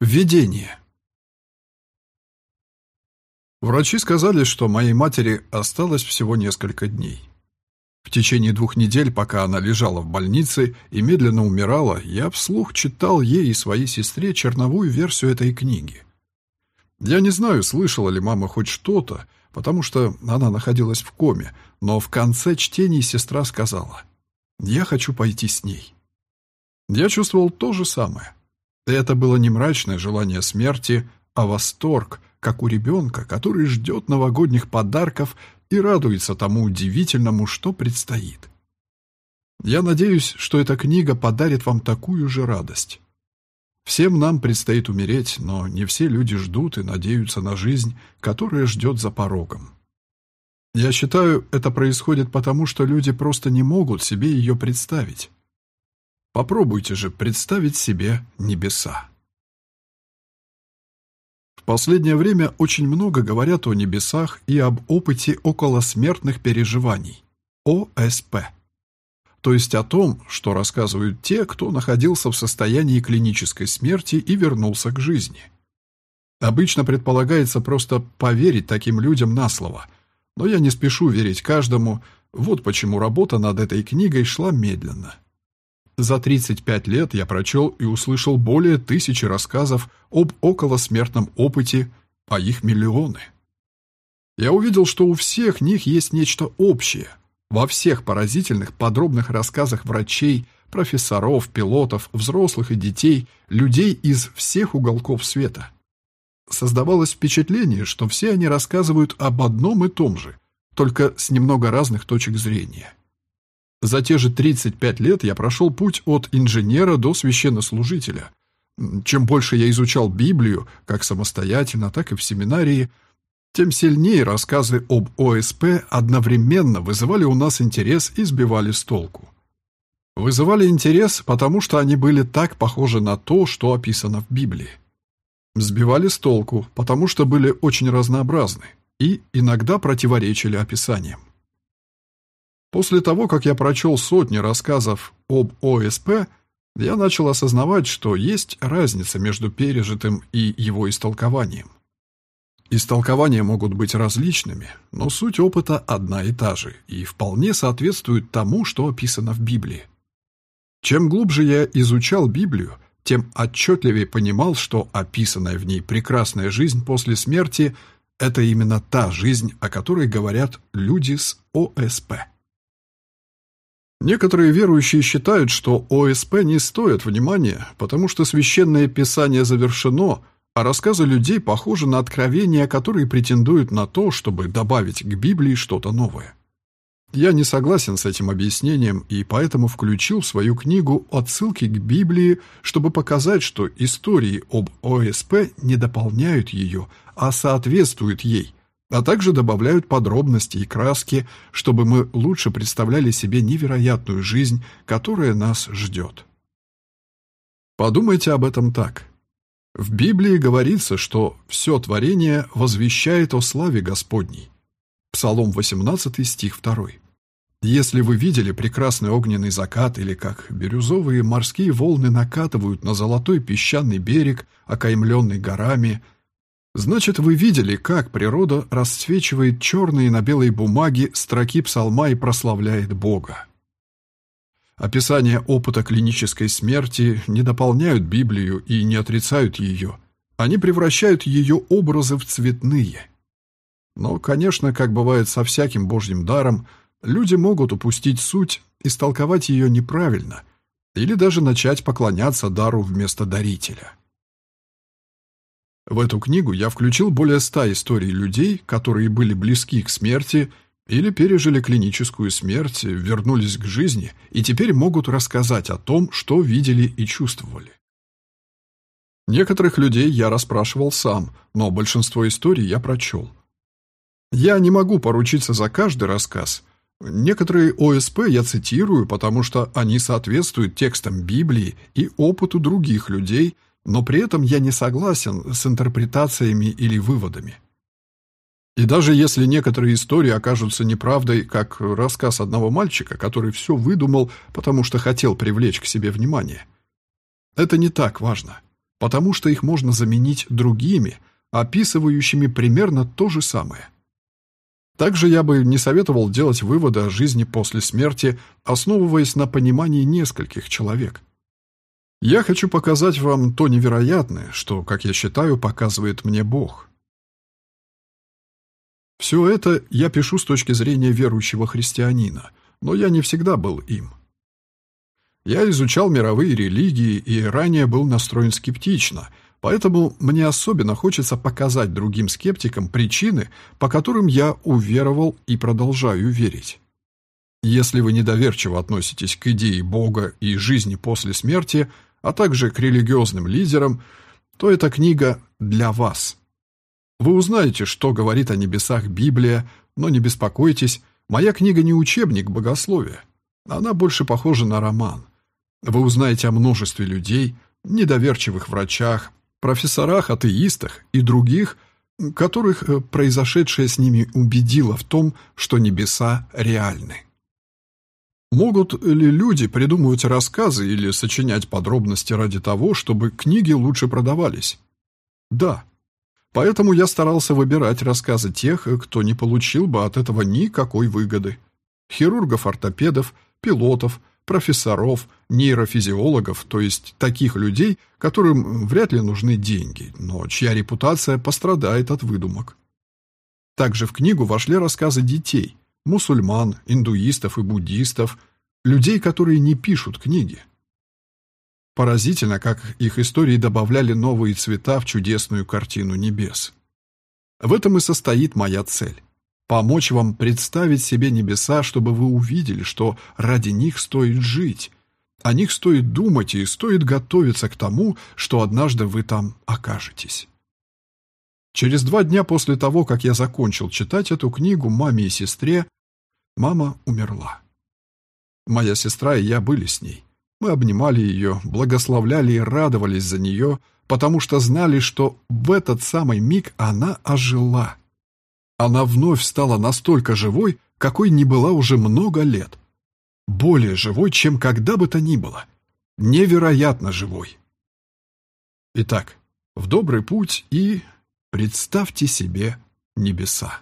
Введение. Врачи сказали, что моей матери осталось всего несколько дней. В течение двух недель, пока она лежала в больнице и медленно умирала, я вслух читал ей и своей сестре черновую версию этой книги. Я не знаю, слышала ли мама хоть что-то, потому что она находилась в коме, но в конце чтения сестра сказала «Я хочу пойти с ней». Я чувствовал то же самое. Это было не мрачное желание смерти, а восторг, как у ребенка, который ждет новогодних подарков и радуется тому удивительному, что предстоит. Я надеюсь, что эта книга подарит вам такую же радость. Всем нам предстоит умереть, но не все люди ждут и надеются на жизнь, которая ждет за порогом. Я считаю, это происходит потому, что люди просто не могут себе ее представить. Попробуйте же представить себе небеса. В последнее время очень много говорят о небесах и об опыте околосмертных переживаний, ОСП. То есть о том, что рассказывают те, кто находился в состоянии клинической смерти и вернулся к жизни. Обычно предполагается просто поверить таким людям на слово, но я не спешу верить каждому, вот почему работа над этой книгой шла медленно. За 35 лет я прочел и услышал более тысячи рассказов об околосмертном опыте, а их миллионы. Я увидел, что у всех них есть нечто общее. Во всех поразительных подробных рассказах врачей, профессоров, пилотов, взрослых и детей, людей из всех уголков света. Создавалось впечатление, что все они рассказывают об одном и том же, только с немного разных точек зрения. За те же 35 лет я прошел путь от инженера до священнослужителя. Чем больше я изучал Библию, как самостоятельно, так и в семинарии, тем сильнее рассказы об ОСП одновременно вызывали у нас интерес и сбивали с толку. Вызывали интерес, потому что они были так похожи на то, что описано в Библии. Сбивали с толку, потому что были очень разнообразны и иногда противоречили описаниям. После того, как я прочел сотни рассказов об ОСП, я начал осознавать, что есть разница между пережитым и его истолкованием. Истолкования могут быть различными, но суть опыта одна и та же и вполне соответствует тому, что описано в Библии. Чем глубже я изучал Библию, тем отчетливее понимал, что описанная в ней прекрасная жизнь после смерти – это именно та жизнь, о которой говорят люди с ОСП. Некоторые верующие считают, что ОСП не стоит внимания, потому что священное писание завершено, а рассказы людей похожи на откровения, которые претендуют на то, чтобы добавить к Библии что-то новое. Я не согласен с этим объяснением и поэтому включил в свою книгу отсылки к Библии, чтобы показать, что истории об ОСП не дополняют ее, а соответствуют ей – а также добавляют подробности и краски, чтобы мы лучше представляли себе невероятную жизнь, которая нас ждет. Подумайте об этом так. В Библии говорится, что все творение возвещает о славе Господней. Псалом 18 стих 2. Если вы видели прекрасный огненный закат или как бирюзовые морские волны накатывают на золотой песчаный берег, окаймленный горами – Значит, вы видели, как природа расцвечивает черные на белой бумаге строки псалма и прославляет Бога. Описания опыта клинической смерти не дополняют Библию и не отрицают ее. Они превращают ее образы в цветные. Но, конечно, как бывает со всяким Божьим даром, люди могут упустить суть, истолковать ее неправильно или даже начать поклоняться дару вместо дарителя. В эту книгу я включил более ста историй людей, которые были близки к смерти или пережили клиническую смерть, вернулись к жизни и теперь могут рассказать о том, что видели и чувствовали. Некоторых людей я расспрашивал сам, но большинство историй я прочел. Я не могу поручиться за каждый рассказ. Некоторые ОСП я цитирую, потому что они соответствуют текстам Библии и опыту других людей – но при этом я не согласен с интерпретациями или выводами. И даже если некоторые истории окажутся неправдой, как рассказ одного мальчика, который все выдумал, потому что хотел привлечь к себе внимание, это не так важно. потому что их можно заменить другими, описывающими примерно то же самое. Также я бы не советовал делать выводы о жизни после смерти, основываясь на понимании нескольких человек. Я хочу показать вам то невероятное, что, как я считаю, показывает мне Бог. Все это я пишу с точки зрения верующего христианина, но я не всегда был им. Я изучал мировые религии и ранее был настроен скептично, поэтому мне особенно хочется показать другим скептикам причины, по которым я уверовал и продолжаю верить. Если вы недоверчиво относитесь к идее Бога и жизни после смерти, а также к религиозным лидерам, то эта книга для вас. Вы узнаете, что говорит о небесах Библия, но не беспокойтесь, моя книга не учебник богословия. Она больше похожа на роман. Вы узнаете о множестве людей, недоверчивых врачах, профессорах, атеистах и других, которых э, произошедшее с ними убедило в том, что небеса реальны. Могут ли люди придумывать рассказы или сочинять подробности ради того, чтобы книги лучше продавались? Да. Поэтому я старался выбирать рассказы тех, кто не получил бы от этого никакой выгоды. Хирургов-ортопедов, пилотов, профессоров, нейрофизиологов, то есть таких людей, которым вряд ли нужны деньги, но чья репутация пострадает от выдумок. Также в книгу вошли рассказы детей, мусульман, индуистов и буддистов, людей, которые не пишут книги. Поразительно, как их истории добавляли новые цвета в чудесную картину небес. В этом и состоит моя цель помочь вам представить себе небеса, чтобы вы увидели, что ради них стоит жить, о них стоит думать и стоит готовиться к тому, что однажды вы там окажетесь. Через два дня после того, как я закончил читать эту книгу маме и сестре, мама умерла. Моя сестра и я были с ней. Мы обнимали ее, благословляли и радовались за нее, потому что знали, что в этот самый миг она ожила. Она вновь стала настолько живой, какой не была уже много лет. Более живой, чем когда бы то ни было. Невероятно живой. Итак, в добрый путь и представьте себе небеса.